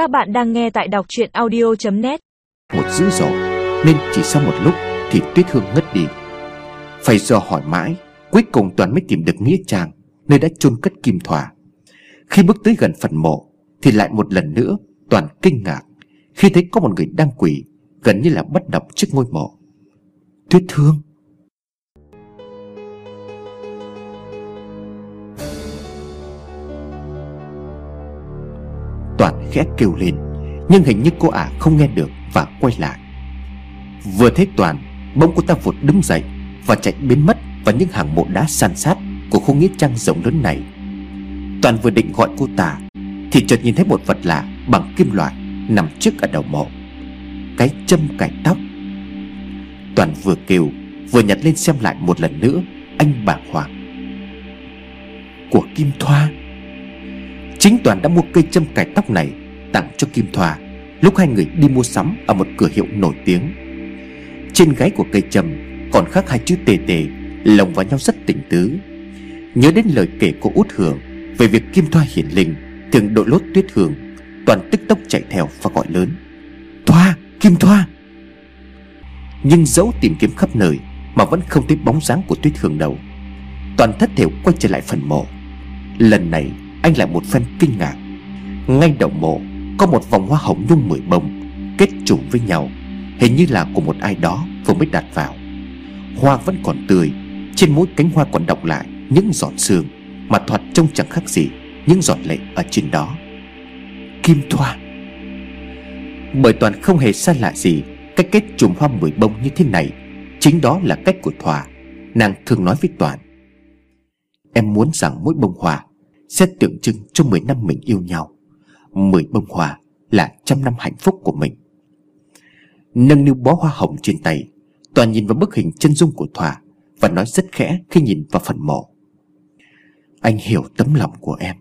Các bạn đang nghe tại đọc chuyện audio.net Một dữ dội, Nên chỉ sau một lúc Thì Tuyết Hương ngất đi. Phải do hỏi mãi, Cuối cùng Toàn mới tìm được Nghĩa Trang, Nơi đã chôn cất Kim Thỏa. Khi bước tới gần phần mộ, Thì lại một lần nữa, Toàn kinh ngạc, Khi thấy có một người đang quỳ, Gần như là bất động trước ngôi mộ. Tuyết Hương Toàn khẽ kêu lên, Nhưng hình như cô ả không nghe được Và quay lại. Vừa thấy Toàn, Bỗng cô ta vụt đứng dậy Và chạy biến mất vào những hàng mộ đá san sát Của khu nghĩa trang rộng lớn này. Toàn vừa định gọi cô ta, Thì chợt nhìn thấy một vật lạ bằng kim loại Nằm trước ở đầu mộ. Cái châm cải tóc. Toàn vừa kêu, Vừa nhặt lên xem lại một lần nữa, Anh bàng hoàng. Của Kim Thoa. Chính Toàn đã mua cây châm cài tóc này Tặng cho Kim Thoa. Lúc hai người đi mua sắm Ở một cửa hiệu nổi tiếng. Trên gáy của cây châm Còn khắc hai chữ tề tề Lồng vào nhau rất tỉnh tứ. Nhớ đến lời kể của út hưởng Về việc Kim Thoa hiển linh Thường đội lốt tuyết hương Toàn tức tốc chạy theo và gọi lớn Thoa, Kim Thoa. Nhưng dẫu tìm kiếm khắp nơi Mà vẫn không thấy bóng dáng của tuyết hương đâu. Toàn thất thểu quay trở lại phần mộ. Lần này anh lại một phen kinh ngạc. Ngay đầu mộ, Có một vòng hoa hồng nhung mười bông Kết trùng với nhau. Hình như là của một ai đó vừa mới đặt vào. Hoa vẫn còn tươi, Trên mỗi cánh hoa còn đọng lại Những giọt sương, Mà thoạt trông chẳng khác gì Những giọt lệ ở trên đó. Kim thoa. Bởi toàn không hề xa lạ gì Cách kết chùm hoa mười bông như thế này, Chính đó là cách của Thoa. Nàng thường nói với Toàn, Em muốn rằng mỗi bông hoa sẽ tượng trưng cho 10 năm mình yêu nhau 10 bông hoa là trăm năm hạnh phúc của mình. Nâng niu bó hoa hồng trên tay, Toàn nhìn vào bức hình chân dung của Thoa Và nói rất khẽ khi nhìn vào phần mộ. Anh hiểu tấm lòng của em,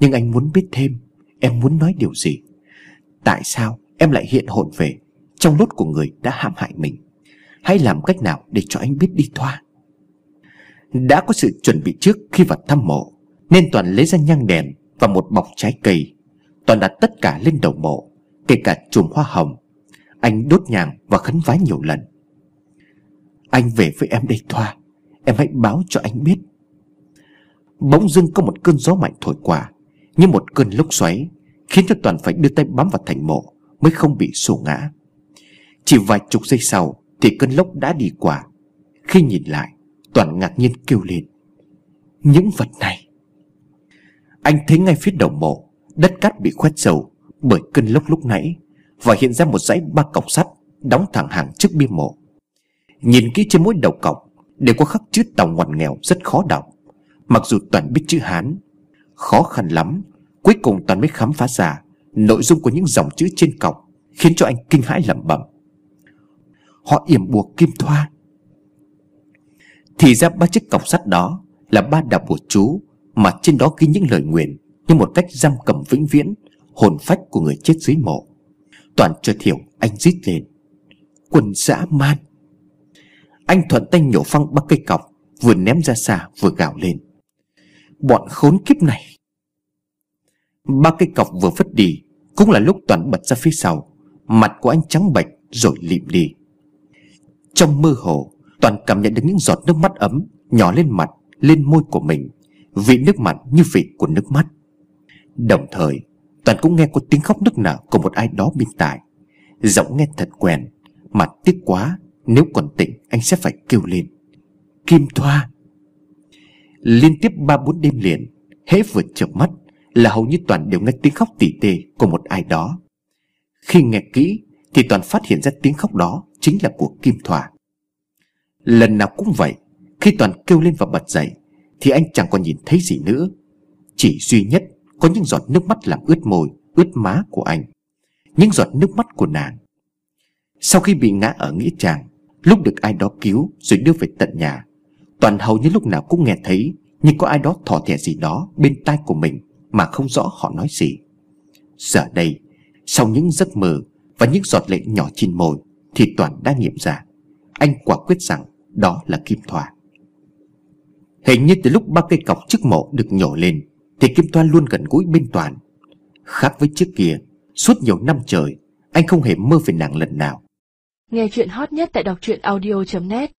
Nhưng anh muốn biết thêm, Em muốn nói điều gì? Tại sao em lại hiện hồn về Trong lốt của người đã hãm hại mình? Hãy làm cách nào để cho anh biết đi Thoa Đã có sự chuẩn bị trước khi vào thăm mộ nên Toàn lấy ra nhang đèn Và một bọc trái cây. Toàn đặt tất cả lên đầu mộ, Kể cả chùm hoa hồng. Anh đốt nhang và khấn vái nhiều lần. Anh về với em đây Thoa, Em hãy báo cho anh biết. Bỗng dưng có một cơn gió mạnh thổi qua, Như một cơn lốc xoáy, Khiến cho Toàn phải đưa tay bám vào thành mộ Mới không bị sổ ngã. Chỉ vài chục giây sau Thì cơn lốc đã đi qua. Khi nhìn lại, Toàn ngạc nhiên kêu lên, Những vật này anh thấy ngay phía đầu mộ, Đất cát bị khoét sâu Bởi cơn lốc lúc nãy Và hiện ra một dãy ba cọc sắt Đóng thẳng hàng trước bia mộ. Nhìn kỹ trên mỗi đầu cọc, Đều có khắc chữ tàu ngoằn nghèo rất khó đọc. Mặc dù Toàn biết chữ Hán, Khó khăn lắm, Cuối cùng Toàn mới khám phá ra Nội dung của những dòng chữ trên cọc, Khiến cho anh kinh hãi lẩm bẩm. Họ yểm buộc kim thoa. Thì ra ba chiếc cọc sắt đó Là ba đạo bùa chú mà trên đó ghi những lời nguyện Như một cách giam cầm vĩnh viễn Hồn phách của người chết dưới mộ. Toàn chợt hiểu anh rít lên. Quần dã man. Anh thuận tay nhổ phăng ba cây cọc Vừa ném ra xa vừa gào lên. Bọn khốn kiếp này. Ba cây cọc vừa phất đi Cũng là lúc Toàn bật ra phía sau. Mặt của anh trắng bệch rồi lịm đi. Trong mơ hồ Toàn cảm nhận được những giọt nước mắt ấm Nhỏ lên mặt, lên môi của mình. Vị nước mặn như vị của nước mắt. Đồng thời, Toàn cũng nghe có tiếng khóc nức nở Của một ai đó bên tai. Giọng nghe thật quen, Mà tiếc quá, Nếu còn tỉnh, anh sẽ phải kêu lên. Kim Thoa! Liên tiếp ba bốn đêm liền, Hễ vừa chợp mắt Là hầu như Toàn đều nghe tiếng khóc tỉ tê Của một ai đó. Khi nghe kỹ, Thì Toàn phát hiện ra tiếng khóc đó Chính là của Kim Thoa. Lần nào cũng vậy, Khi Toàn kêu lên và bật dậy thì anh chẳng còn nhìn thấy gì nữa. Chỉ duy nhất có những giọt nước mắt làm ướt môi, Ướt má của anh. Những giọt nước mắt của nàng. Sau khi bị ngã ở nghĩa trang, Lúc được ai đó cứu rồi đưa về tận nhà, Toàn hầu như lúc nào cũng nghe thấy, Nhưng có ai đó thỏ thẻ gì đó bên tai của mình Mà không rõ họ nói gì. Giờ đây, Sau những giấc mơ Và những giọt lệ nhỏ trên môi Thì Toàn đã nghiệm ra. Anh quả quyết rằng đó là Kim Thoa. Hình như từ lúc ba cây cọc trước mộ được nhổ lên, Thì Kim Toan luôn gần gũi bên Toàn. Khác với trước kia, Suốt nhiều năm trời, Anh không hề mơ về nàng lần nào. Nghe chuyện hot nhất tại đọc truyện audio.net